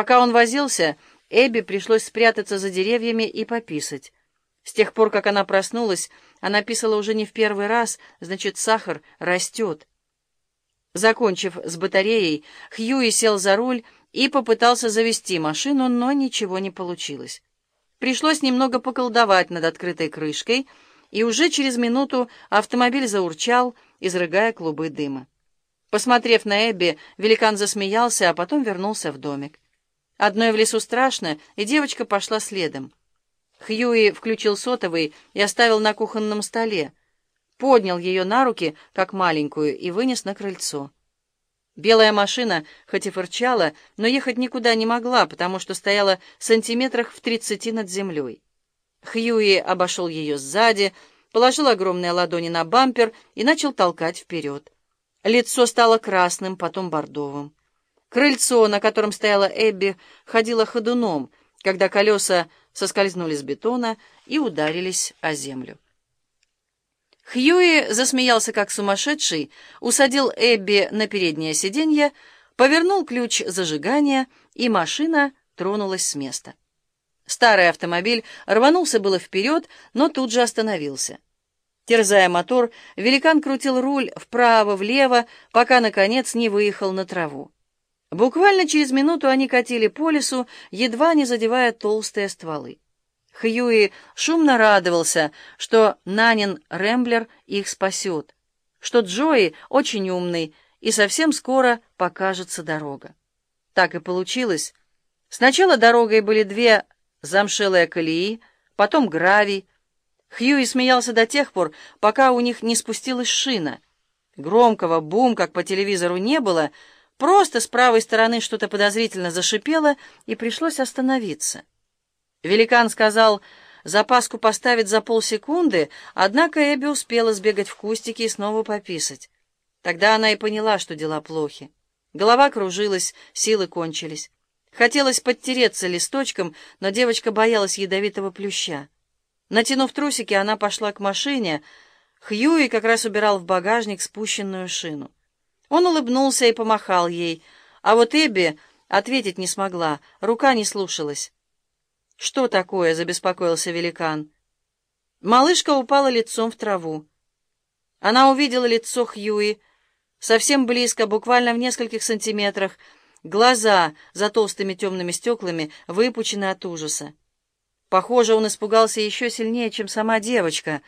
Пока он возился, Эбби пришлось спрятаться за деревьями и пописать. С тех пор, как она проснулась, она писала уже не в первый раз, значит, сахар растет. Закончив с батареей, Хьюи сел за руль и попытался завести машину, но ничего не получилось. Пришлось немного поколдовать над открытой крышкой, и уже через минуту автомобиль заурчал, изрыгая клубы дыма. Посмотрев на Эбби, великан засмеялся, а потом вернулся в домик. Одной в лесу страшно, и девочка пошла следом. Хьюи включил сотовый и оставил на кухонном столе. Поднял ее на руки, как маленькую, и вынес на крыльцо. Белая машина, хоть и фырчала, но ехать никуда не могла, потому что стояла сантиметрах в тридцати над землей. Хьюи обошел ее сзади, положил огромные ладони на бампер и начал толкать вперед. Лицо стало красным, потом бордовым. Крыльцо, на котором стояла Эбби, ходило ходуном, когда колеса соскользнули с бетона и ударились о землю. Хьюи засмеялся как сумасшедший, усадил Эбби на переднее сиденье, повернул ключ зажигания, и машина тронулась с места. Старый автомобиль рванулся было вперед, но тут же остановился. Терзая мотор, великан крутил руль вправо-влево, пока, наконец, не выехал на траву. Буквально через минуту они катили по лесу, едва не задевая толстые стволы. Хьюи шумно радовался, что Нанин Рэмблер их спасет, что Джои очень умный, и совсем скоро покажется дорога. Так и получилось. Сначала дорогой были две замшелые колеи, потом гравий. Хьюи смеялся до тех пор, пока у них не спустилась шина. Громкого бум, как по телевизору, не было — Просто с правой стороны что-то подозрительно зашипело, и пришлось остановиться. Великан сказал, запаску поставить за полсекунды, однако Эбби успела сбегать в кустики и снова пописать. Тогда она и поняла, что дела плохи. Голова кружилась, силы кончились. Хотелось подтереться листочком, но девочка боялась ядовитого плюща. Натянув трусики, она пошла к машине. Хьюи как раз убирал в багажник спущенную шину. Он улыбнулся и помахал ей, а вот Эбби ответить не смогла, рука не слушалась. «Что такое?» — забеспокоился великан. Малышка упала лицом в траву. Она увидела лицо Хьюи, совсем близко, буквально в нескольких сантиметрах, глаза за толстыми темными стеклами выпучены от ужаса. Похоже, он испугался еще сильнее, чем сама девочка.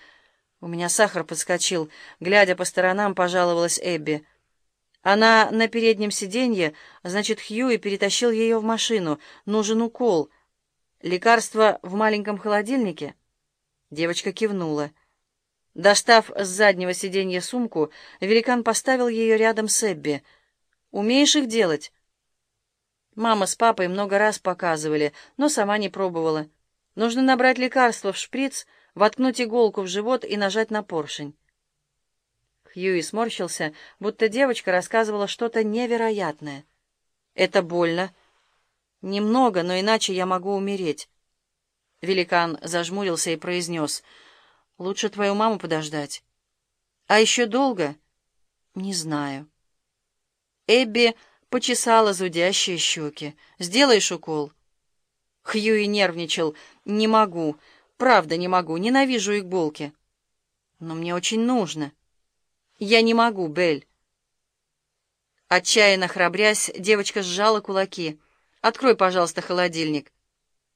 У меня сахар подскочил. Глядя по сторонам, пожаловалась Эбби. Она на переднем сиденье, значит, Хьюи перетащил ее в машину. Нужен укол. Лекарство в маленьком холодильнике? Девочка кивнула. Достав с заднего сиденья сумку, великан поставил ее рядом с Эбби. «Умеешь их делать?» Мама с папой много раз показывали, но сама не пробовала. Нужно набрать лекарство в шприц, воткнуть иголку в живот и нажать на поршень. Хьюи сморщился, будто девочка рассказывала что-то невероятное. «Это больно?» «Немного, но иначе я могу умереть». Великан зажмурился и произнес. «Лучше твою маму подождать». «А еще долго?» «Не знаю». Эбби почесала зудящие щеки. «Сделаешь укол?» Хьюи нервничал. «Не могу. Правда не могу. Ненавижу иголки». «Но мне очень нужно». «Я не могу, Бель». Отчаянно храбрясь, девочка сжала кулаки. «Открой, пожалуйста, холодильник».